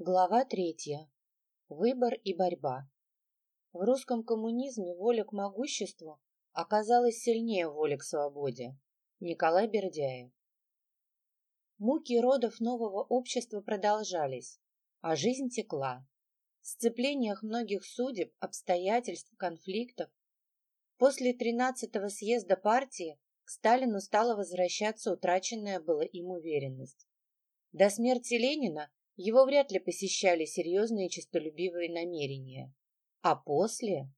Глава третья. Выбор и борьба. В русском коммунизме воля к могуществу оказалась сильнее воли к свободе. Николай Бердяев. Муки родов нового общества продолжались, а жизнь текла. В сцеплениях многих судеб, обстоятельств, конфликтов. После 13-го съезда партии к Сталину стала возвращаться утраченная была им уверенность. До смерти Ленина его вряд ли посещали серьезные честолюбивые намерения. А после?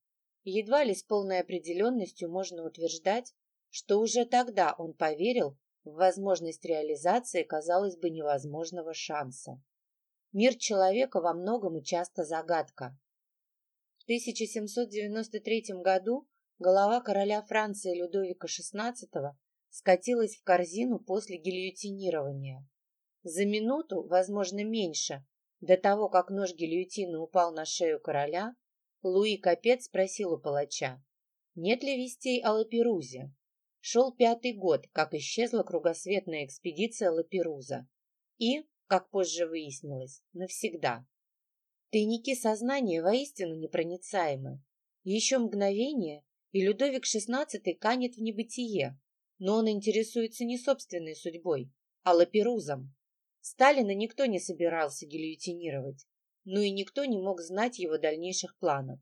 Едва ли с полной определенностью можно утверждать, что уже тогда он поверил в возможность реализации, казалось бы, невозможного шанса. Мир человека во многом и часто загадка. В 1793 году голова короля Франции Людовика XVI скатилась в корзину после гильотинирования. За минуту, возможно, меньше, до того, как нож гильотины упал на шею короля, Луи Капец спросил у палача, нет ли вестей о Лаперузе. Шел пятый год, как исчезла кругосветная экспедиция Лаперуза. И, как позже выяснилось, навсегда. Тайники сознания воистину непроницаемы. Еще мгновение, и Людовик XVI канет в небытие, но он интересуется не собственной судьбой, а Лаперузом. Сталина никто не собирался гильотинировать, но и никто не мог знать его дальнейших планов.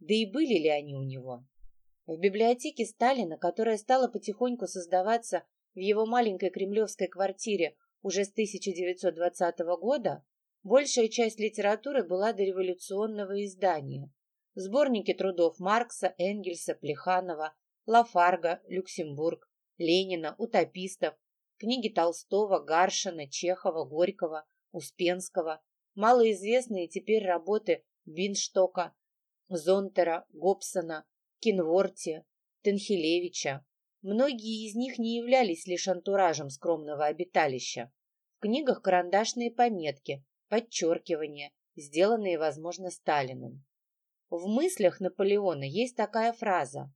Да и были ли они у него? В библиотеке Сталина, которая стала потихоньку создаваться в его маленькой кремлевской квартире уже с 1920 года, большая часть литературы была дореволюционного издания. Сборники трудов Маркса, Энгельса, Плеханова, Лафарга, Люксембург, Ленина, утопистов, Книги Толстого, Гаршина, Чехова, Горького, Успенского, малоизвестные теперь работы Бинштока, Зонтера, Гобсона, Кинворти, Тенхилевича. Многие из них не являлись лишь антуражем скромного обиталища. В книгах карандашные пометки, подчеркивания, сделанные, возможно, Сталиным. В мыслях Наполеона есть такая фраза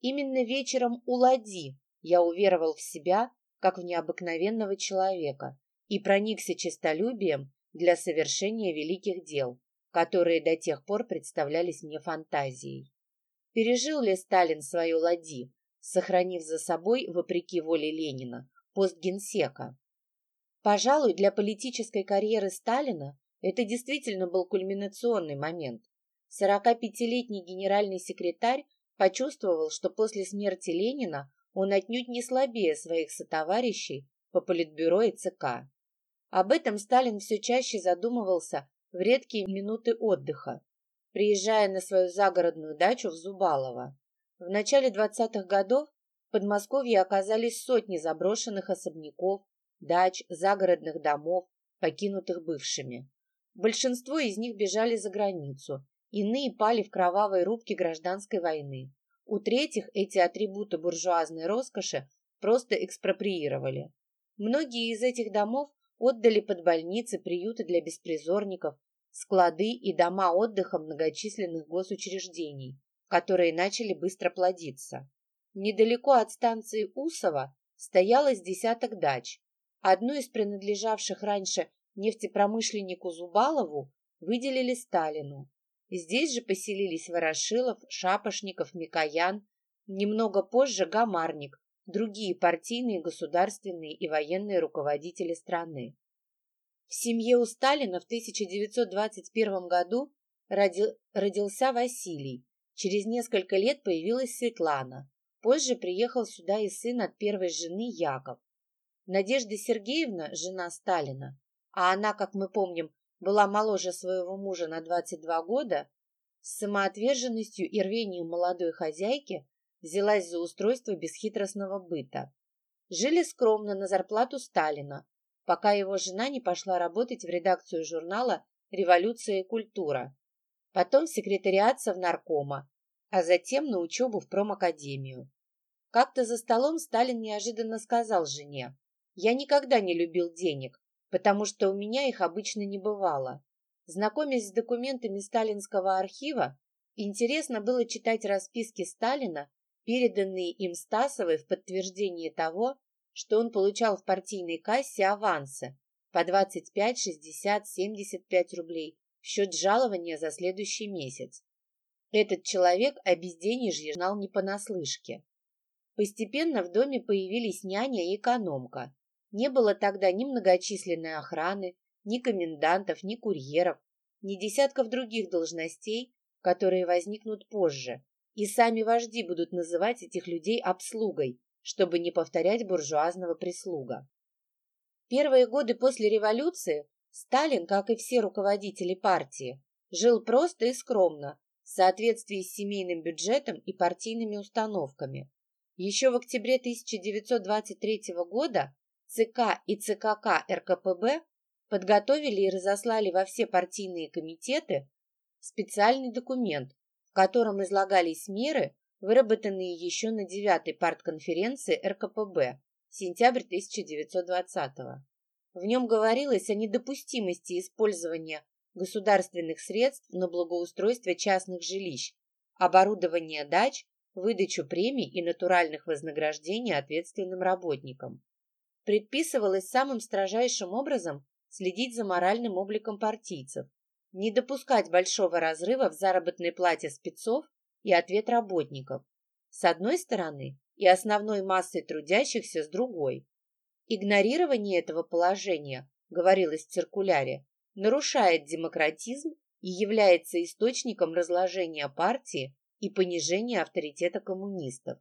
«Именно вечером у ладьи я уверовал в себя как в необыкновенного человека, и проникся честолюбием для совершения великих дел, которые до тех пор представлялись мне фантазией. Пережил ли Сталин свою ладьи, сохранив за собой, вопреки воле Ленина, пост генсека? Пожалуй, для политической карьеры Сталина это действительно был кульминационный момент. 45-летний генеральный секретарь почувствовал, что после смерти Ленина он отнюдь не слабее своих сотоварищей по политбюро и ЦК. Об этом Сталин все чаще задумывался в редкие минуты отдыха, приезжая на свою загородную дачу в Зубалово. В начале 20-х годов в Подмосковье оказались сотни заброшенных особняков, дач, загородных домов, покинутых бывшими. Большинство из них бежали за границу, иные пали в кровавой рубке гражданской войны. У третьих эти атрибуты буржуазной роскоши просто экспроприировали. Многие из этих домов отдали под больницы, приюты для беспризорников, склады и дома отдыха многочисленных госучреждений, которые начали быстро плодиться. Недалеко от станции Усова стоялось десяток дач. Одну из принадлежавших раньше нефтепромышленнику Зубалову выделили Сталину. Здесь же поселились Ворошилов, Шапошников, Микоян, немного позже Гамарник, другие партийные, государственные и военные руководители страны. В семье у Сталина в 1921 году родил, родился Василий. Через несколько лет появилась Светлана. Позже приехал сюда и сын от первой жены Яков. Надежда Сергеевна, жена Сталина, а она, как мы помним, была моложе своего мужа на 22 года, с самоотверженностью и рвением молодой хозяйки взялась за устройство бесхитростного быта. Жили скромно на зарплату Сталина, пока его жена не пошла работать в редакцию журнала «Революция и культура», потом в секретариат Совнаркома, а затем на учебу в промакадемию. Как-то за столом Сталин неожиданно сказал жене, «Я никогда не любил денег, потому что у меня их обычно не бывало. Знакомясь с документами сталинского архива, интересно было читать расписки Сталина, переданные им Стасовой в подтверждение того, что он получал в партийной кассе авансы, по 25, 60, 75 рублей в счет жалования за следующий месяц. Этот человек о безденежье знал не понаслышке. Постепенно в доме появились няня и экономка. Не было тогда ни многочисленной охраны, ни комендантов, ни курьеров, ни десятков других должностей, которые возникнут позже, и сами вожди будут называть этих людей обслугой, чтобы не повторять буржуазного прислуга. Первые годы после революции Сталин, как и все руководители партии, жил просто и скромно, в соответствии с семейным бюджетом и партийными установками. Еще в октябре 1923 года ЦК и ЦКК РКПБ подготовили и разослали во все партийные комитеты специальный документ, в котором излагались меры, выработанные еще на 9-й партконференции РКПБ сентябрь 1920 -го. В нем говорилось о недопустимости использования государственных средств на благоустройство частных жилищ, оборудование дач, выдачу премий и натуральных вознаграждений ответственным работникам. Предписывалось самым строжайшим образом следить за моральным обликом партийцев, не допускать большого разрыва в заработной плате спецов и ответ работников, с одной стороны, и основной массой трудящихся с другой. Игнорирование этого положения, говорилось в циркуляре, нарушает демократизм и является источником разложения партии и понижения авторитета коммунистов.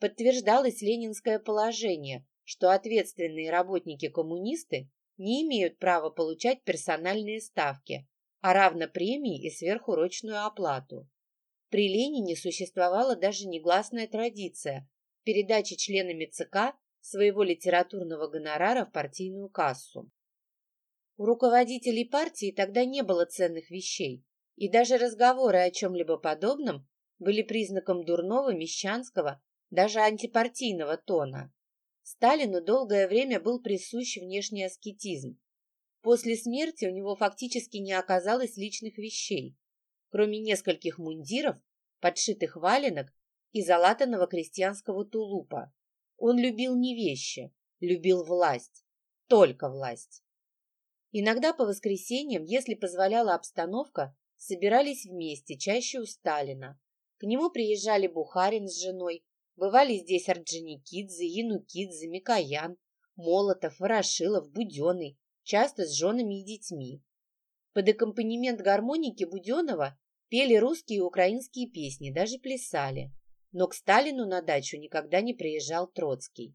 Подтверждалось ленинское положение, что ответственные работники-коммунисты не имеют права получать персональные ставки, а равно премии и сверхурочную оплату. При Ленине существовала даже негласная традиция передачи членами ЦК своего литературного гонорара в партийную кассу. У руководителей партии тогда не было ценных вещей, и даже разговоры о чем-либо подобном были признаком дурного, мещанского, даже антипартийного тона. Сталину долгое время был присущ внешний аскетизм, После смерти у него фактически не оказалось личных вещей, кроме нескольких мундиров, подшитых валенок и залатанного крестьянского тулупа. Он любил не вещи, любил власть, только власть. Иногда по воскресеньям, если позволяла обстановка, собирались вместе, чаще у Сталина. К нему приезжали Бухарин с женой, бывали здесь Орджоникидзе, Янукидзе, Микоян, Молотов, Ворошилов, Буденный, часто с женами и детьми. Под аккомпанемент гармоники Буденова пели русские и украинские песни, даже плясали. Но к Сталину на дачу никогда не приезжал Троцкий.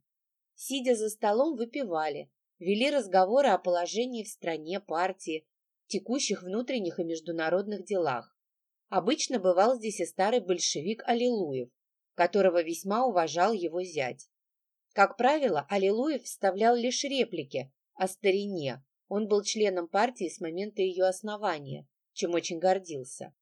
Сидя за столом, выпивали, вели разговоры о положении в стране, партии, текущих внутренних и международных делах. Обычно бывал здесь и старый большевик Аллилуев, которого весьма уважал его зять. Как правило, Аллилуев вставлял лишь реплики, о старине. Он был членом партии с момента ее основания, чем очень гордился.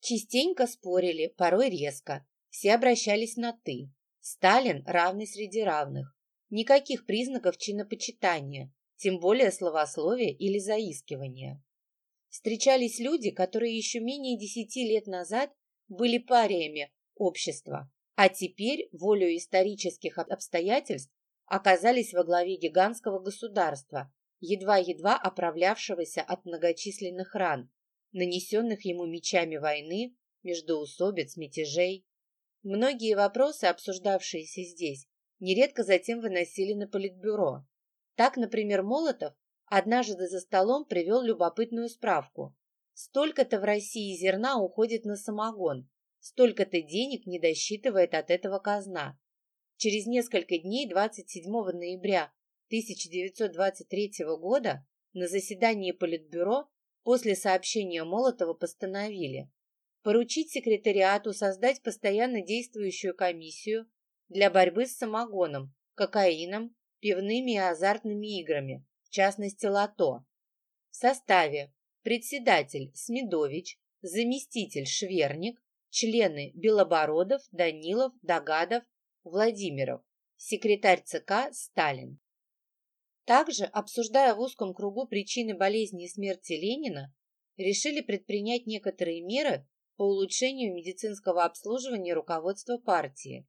Частенько спорили, порой резко. Все обращались на «ты». Сталин равный среди равных. Никаких признаков чинопочитания, тем более словословия или заискивания. Встречались люди, которые еще менее десяти лет назад были париями общества, а теперь, волю исторических обстоятельств, оказались во главе гигантского государства, едва-едва оправлявшегося от многочисленных ран, нанесенных ему мечами войны, междоусобиц, мятежей. Многие вопросы, обсуждавшиеся здесь, нередко затем выносили на политбюро. Так, например, Молотов однажды за столом привел любопытную справку. Столько-то в России зерна уходит на самогон, столько-то денег не досчитывает от этого казна. Через несколько дней, 27 ноября 1923 года, на заседании Политбюро после сообщения Молотова постановили поручить секретариату создать постоянно действующую комиссию для борьбы с самогоном, кокаином, пивными и азартными играми, в частности лото. В составе председатель Смедович, заместитель Шверник, члены Белобородов, Данилов, Догадов, Владимиров, секретарь ЦК Сталин. Также, обсуждая в узком кругу причины болезни и смерти Ленина, решили предпринять некоторые меры по улучшению медицинского обслуживания руководства партии.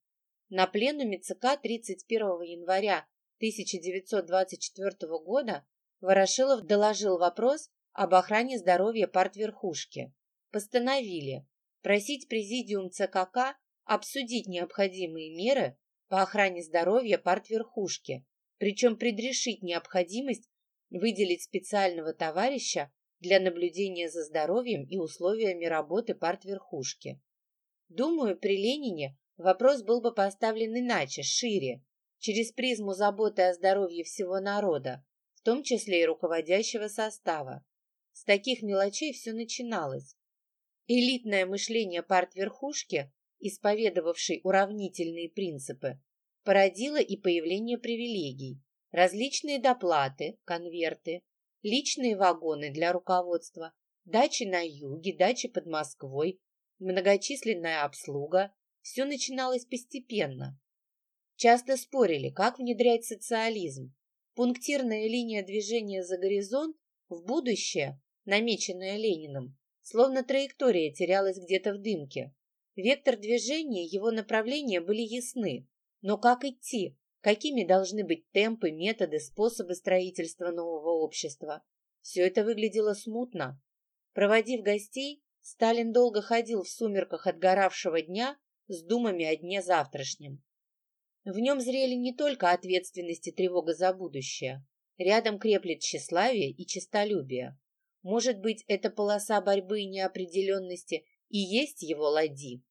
На пленуме ЦК 31 января 1924 года Ворошилов доложил вопрос об охране здоровья партверхушки. Постановили просить Президиум ЦКК обсудить необходимые меры по охране здоровья партверхушки, причем предрешить необходимость выделить специального товарища для наблюдения за здоровьем и условиями работы партверхушки. Думаю, при Ленине вопрос был бы поставлен иначе, шире, через призму заботы о здоровье всего народа, в том числе и руководящего состава. С таких мелочей все начиналось. Элитное мышление партверхушки, исповедовавшей уравнительные принципы, породило и появление привилегий, различные доплаты, конверты, личные вагоны для руководства, дачи на юге, дачи под Москвой, многочисленная обслуга. Все начиналось постепенно. Часто спорили, как внедрять социализм. Пунктирная линия движения за горизонт в будущее, намеченная Лениным, словно траектория терялась где-то в дымке. Вектор движения, его направления были ясны, но как идти, какими должны быть темпы, методы, способы строительства нового общества. Все это выглядело смутно. Проводив гостей, Сталин долго ходил в сумерках отгоравшего дня с думами о дне завтрашнем. В нем зрели не только ответственность и тревога за будущее. Рядом креплет тщеславие и честолюбие. Может быть, эта полоса борьбы и неопределенности и есть его ладьи?